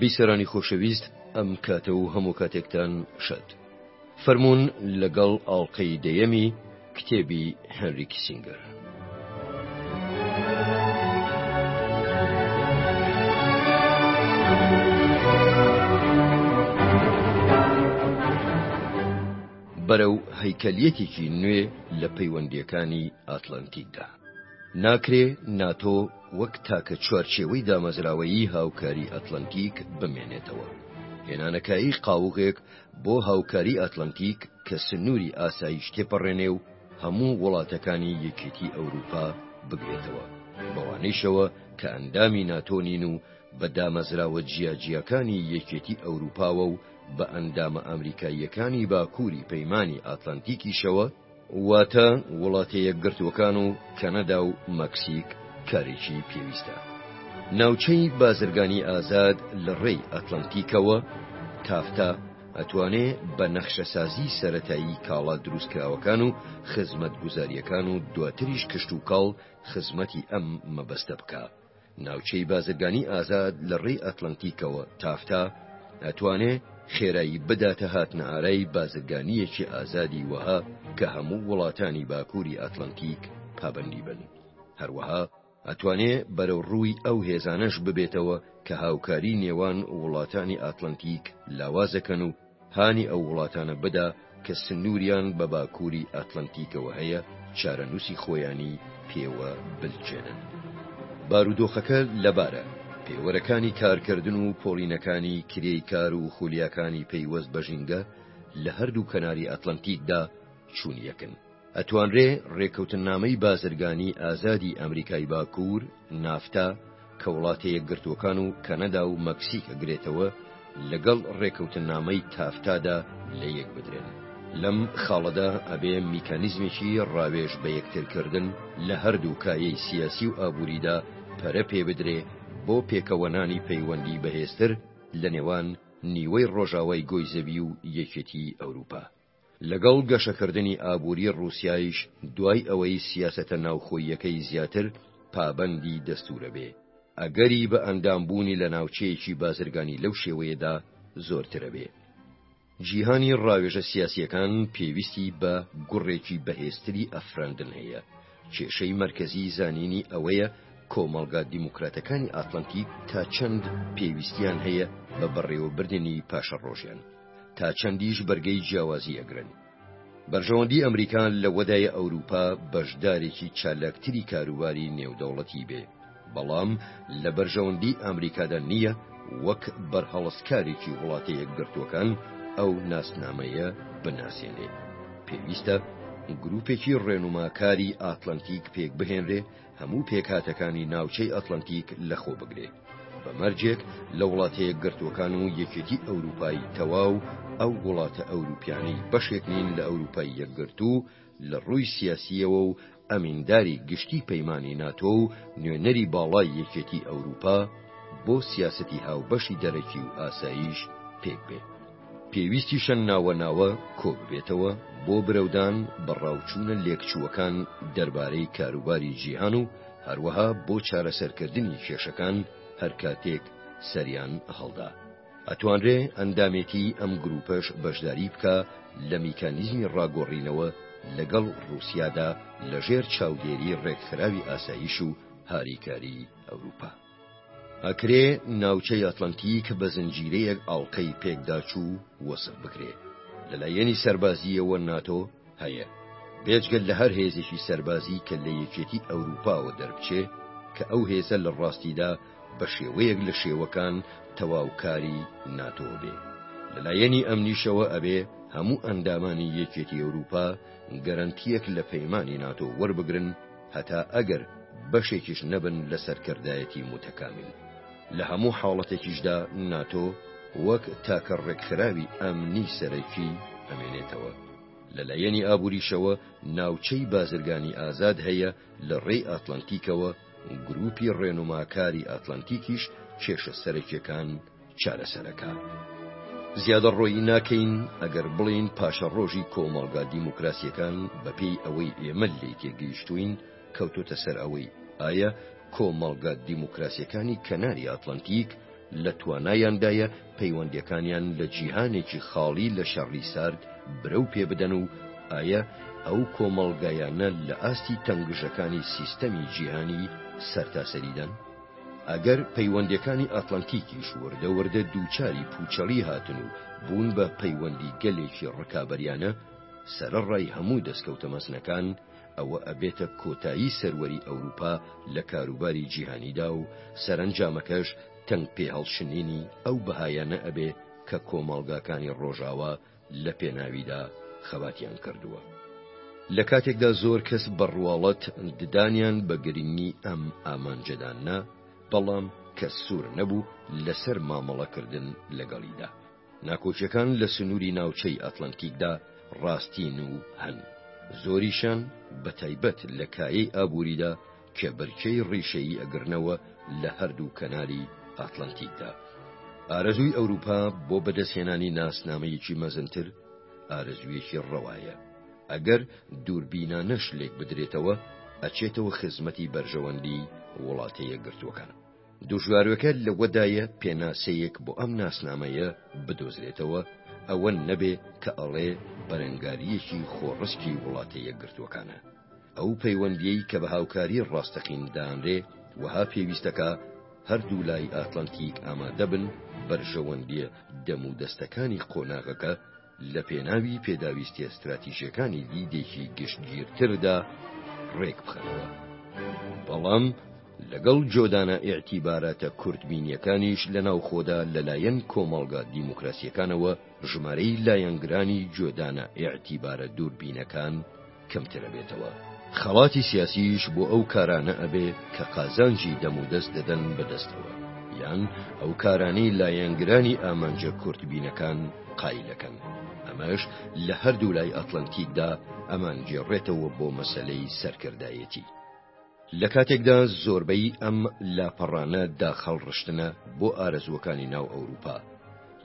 بیسەرانی خۆشەویست ئەم کاتە و هەموو کاتێکتان شەد. فەرموون لەگەڵ ئاڵقەی دەیەمی کتێبی هێنری کیسینگەر. بەرەو هەیکەلیەتێکی نوێ لە پەیوەندییەکانی ئاتلەنتیکدا. ناکرێ ناتۆ، وەک تاکە چوارچێوەی دامەزراوەیی هاوکاری ئەتلەنتیک بمێنێتەوە. هێنانەکایی قاوغێک بۆ هاوکاری ئەتلەنتیک کە سنووری ئاسایش تێپەڕێنێ و هەموو وڵاتەکانی یەکێتی ئەوروپا بگرێتەوە، بەوانەیشەوە کە ئەندامی ناتۆ نین و بە دامەزراوە جیاجیاکانی یەکێتی ئەوروپاوە و بە ئەندامە ئەمریکاییەکانی باکووری پەیمانی ئاتلەنتیکیشەوە، واتە وڵاتە یەکگرتووەکان و کەنەدا و مەکسیک کارێکی پێویستە. ناوچەی بازرگانی ئازاد لە ڕێی ئەتلەنتیکەوە، تافتا، ئەتوانێ بە نەخشەسازی سەرەتایی کاڵا دروستکراوەکان و خزمەتگوزارییەکان و دواتریش کشتوکاڵ خزمەتی ئەم مەبەستە بکا. ناوچەی بازرگانی ئازاد لە ڕێی ئەتلەنتیکەوە، تافتا، ئەتوانێ خێرایی بداتە هاتنەئارای بازرگانییەکی ئازادی وەها کە هەموو وڵاتانی باکووری ئەتلەنتیک پابەندی بن. هەروەها ئەتوانێ بەرەوڕووی ئەو هێزانەش ببێتەوە کە هاوکاری نێوان وڵاتانی ئاتلەنتیک لاوازەکەن و هانی ئەو وڵاتانە بدا کە سنووریان بە باکووری ئاتلەنتیکەوە هەیە چارەنووسی خۆیانی پێوە بلکێنن. بارودۆخەکە لەبارە، پێوەرەکانی کارکردن و پۆڵینەکانی کرێی کار و خولیاکانی پەیوەست بە ژینگە لە هەردوو کەناری ئاتلەنتیکدا چونیەکن. ئەتوانرێ رێکەوتننامەی بازرگانی ئازادی ئەمریکای باکوور، نافتا، کە وڵاتە یەکگرتووەکان و کەنەدا و مەکسیک ئەگرێتەوە، لەگەڵ رێکەوتننامەی تافتادا لە یەک بدرێن. لەم خاڵەدا ئەبێ میکانیزمێکی راوێژ بە یەکتر کردن لە هەردوو کایەی سیاسی و ئابووریدا پەرە پێ بدرێ بۆ پێکەوەنانی پەیوەندی بەهێزتر لە نێوان نیوەی رۆژاوای گۆی زەوی و یەکێتیی ئەوروپا. لەگەڵ گەشەکردنی ئابووری ڕووسیایش دوای ئەوەی سیاسەتە ناوخۆییەکەی زیاتر پابەندی دەستوورە بێ، ئەگەری بە ئەندامبوونی لە ناوچەیەکی بازرگانی لەو شێوەیەدا زۆرترە بێ. جیهانی ڕاوێژە سیاسییەکان پێویستی بە گوڕێکی بەهێزتری ئەفراندن هەیە، کێشەی مەرکەزی زانینی ئەوەیە کۆمەڵگا دیموکراتەکانی ئاتلەنتی تا چەند پێویستیان هەیە بە بەڕێوەبردنی پاشەڕۆژیان تا چەندیش بەرگەی جیاوازی ئەگرن. بەرژەوەندی ئەمریکا لەوەدایە ئەوروپا بەشدارێکی چالاکتری کاروباری نێودەوڵەتی بێ، بەڵام لە بەرژەوەندی ئامریکادا نییە وەک بەرهەڵستکارێکی وڵاتە یەکگرتووەکان ئەو ناسنامەیە بناسێنێ. پێویستە گرووپێکی ڕێنوماکاری ئاتلەنتیک پێکبهێنرێ هەموو پێکهاتەکانی ناوچەی ئەتلەنتیک لەخۆ بگرێ. بە مەرجێک لە وڵاتە یەکگرتووەکان و یەکێتی ئەورووپای تەواو ئەو وڵاتە ئەورووپیانەی بەشێک نین لە ئەورووپای یەکگرتوو، لە ڕووی سیاسییەوە و ئەمینداری گشتی پەیمانی ناتۆ و نوێنەری باڵای یەکێتی ئەوروپا بۆ سیاسەتی هاوبەشی دەرەکی و ئاسایش پێک بێ. پێویستیشە ناوە ناوە کۆببێتەوە بۆ برەودان بە ڕاوچوونە لێکچووەکان دەربارەی کاروباری جیهان و هەروەها بۆ چارەسەرکردنی کێشەکان هەرکاتێک سەریان هەڵدا. ئەتوانرێ ئەندامێتی ئەم گرووپەش بەشداری بکا لە میکانیزمی ڕاگۆڕینەوە لەگەڵ ڕووسیادا لەژێر چاودێری ڕێکخراوی ئاسایش و هاریکاریی ئەوروپا. ئەکرێ ناوچەی ئەتڵەنتیک بە زنجیرەیەک ئاڵقەی پێکداچوو وەسف بکرێ. لە لایەنی سەربازییەوە ناتۆ، هەیە، بێجگە لە هەر هێزێکی سەربازی کە لە یەکێتی ئەوروپاوە دەربچێ، کە ئەو هێزە لە ڕاستیدا بە شێوەیەک لە شێوەکان تەواو کاری ناتۆ بێ. لە لایەنی ئەمنیشەوە ئەبێ هەموو ئەندامانی یەکێتی ئەوروپا گەرەنتییەک لە پەیمانی ناتۆ وەربگرن هەتا ئەگەر بەشێکیش نەبن لە سەرکردایەتی موتەکامیل. لە هەموو حاڵەتێکیشدا ناتۆ وەک تاکە ڕێکخراوی ئەمنی سەرەکی ئەمێنێتەوە. لە لایەنی ئابووریشەوە ناوچەی بازرگانی ئازاد هەیە لە ڕێی ئاتلانتیکەوە، گرووپی ڕێنوماکاری ئاتلانتیکیش کێشە سەرەکییەکان چارەسەرەکا. زیادەڕۆیی ناکەین ئەگەر بڵێین پاشەڕۆژی کۆمەڵگا دیموکراسییەکان بەپێی ئەوەی ئێمە لێی تێگەیشتووین، کەوتۆتە سەر ئەوەی ئایا کۆمەڵگە دیموکراسیەکانی کەناری ئاتلەنتیک لە توانایاندایە پەیوەندیەکانیان لە جیهانێکی خاڵی لە شەڕی سارد برەو پێ بدەن و ئایا ئەو کۆمەڵگایانە لە ئاستی تەنگژەکانی سیستەمی جیهانی سەرتاسەریدان؟ ئەگەر پەیوەندیەکانی ئاتلەنتیکیش وردە وردە دووچاری پوچەڵی هاتن و بوون بە پەیوەندی گەلێکی ڕکابەریانە، سەرەڕای هەموو دەستکەوتە مەزنەکان، ئەوە ئەبێتە کۆتایی سەروەری ئەوروپا لە کاروباری جیهانیدا و سەرەنجامەکەش تەنگ پێهەڵشنینی ئەو بەهایانە ئەبێ کە کۆمەڵگاکانی ڕۆژاوا لە پێناویدا خەباتیان کردووە. لە کاتێکدا زۆر کەس بە ڕواڵەت ددانیان بە گرنگی ئەم ئامانجەدا نا، بەڵام کەس سوور نەبوو لەسەر مامەڵەکردن لەگەڵیدا. ناکۆکیەکان لە سنووری ناوچەی ئەتلەنتیکدا ڕاستین و هەن، زۆریشیان بە تایبەت لە کایەی ئابووریدا کە بەرکێی ڕیشەیی ئەگرنەوە لە هەردوو کەناری ئاتلەنتیکدا. ئارەزووی ئەوروپا بۆ بەدەستهێنانی ناسنامەیەکی مەزنتر ئارەزوویەکی ڕەوایە، ئەگەر دووربینانەش لێکبدرێتەوە ئەچێتەوە خزمەتی بەرژەوەندی وڵاتە یەکگرتووەکان. دژوارەکە لەوەدایە پێناسەیەک بۆ ئەم ناسنامەیە بدۆزرێتەوە ئەوە نەبێ کە ئەڵێ بەرەنگاریەکی خۆڕسکی وڵاتە یەکگرتووەکانە ئەو پەیوەندیەی کە بە هاوکاری ڕاستەقین دانرێ وەها پێویستەکە هەردوو لای ئاتلانتیک ئامادەبن بەرژەوەندیە دەم و دەستەکانی قۆناغەکە لە پێناوی پێداویستیە ستراتیژەکانی دیدێکی گشتگیرتردا ڕێک بخەنەوە. بەڵام لەگەڵ جۆدانە ئیعتیباراتە کورتبینیەکانیش لە ناوخۆدا لەلایەن کۆمەڵگا دیموکراسیەکانەوە ژمارەی لایەنگرانی جۆدانە ئیعتیبارە دووربینەکان، کەمتر ئەبێتەوە، خەڵاتی سیاسیش بۆ ئەو کارانە ئەبێ کە قازانجی دەم و دەست دەدەن بە دەستەوە، یان ئەو کارانەی لایەنگرانی ئامانجە کورتبینەکان قایلەکەن، ئەمەش لە هەردوو لای ئەتڵەنتیکدا ئەمانگێڕێتەوە بۆ مەسەلەی سەرکردایەتی. لە کاتێکدا زۆربەی ئەم لاپەڕانە داخهەڵڕشتنە بۆ ئارەزووەکانی ناو ئەوروپا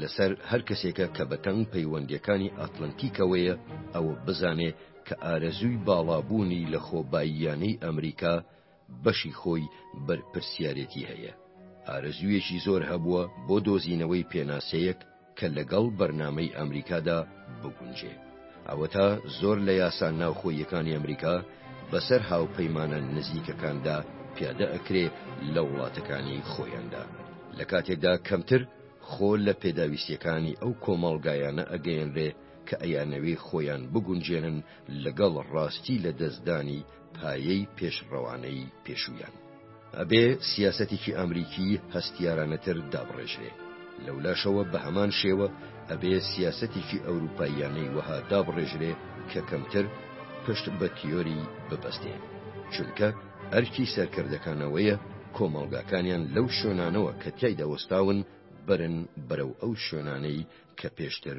لەسەر هەر کەسێکە کە بە تەنگ پەیوەندییەکانی ئاتلەنتیکەوەیە ئەوە بزانێ کە ئارەزووی باڵابوونی لە خۆباییانەی ئەمریکا بەشی خۆی بەرپرسیارێتی هەیە ئارەزوویەکی زۆر هەبووە بۆ دۆزینەوەی پێناسەیەک کە لەگەڵ بەرنامەی ئەمریکادا بگونجێ. ئەوەتا زۆر لە یاسا ناوخۆییەکانی ئەمریکا بەسەر هاوپەیمانە نزیکەکاندا پیادە ئەکرێ لە وڵاتەکانی خۆیاندا، لە کاتێکدا کەمتر خۆ لە پێداویستیەکانی ئەو کۆمەڵگایانە ئەگەیەنرێ کە ئەیانەوێ خۆیان بگونجێنن لەگەڵ ڕاستی لە دەست دانی پایەی پێشڕەوانەی پێشوویان. ئەبێ سیاسەتێکی ئامریکی هەستیارانەتر دابڕێژرێ، لەولاشەوە بە هەمان شێوە ئەبێ سیاسەتێکی ئەوروپاییانەی وەها دابڕێژرێ کە کەمتر پشت بە تیۆری ببەستێ، چونکە ئەرکی سەرکردەکان ئەوەیە کۆمەڵگاکانیان لەو شوێنانەوە کە تیایدا وەستاون بەرن بەرەو ئەو شوێنانەی کە پێشتر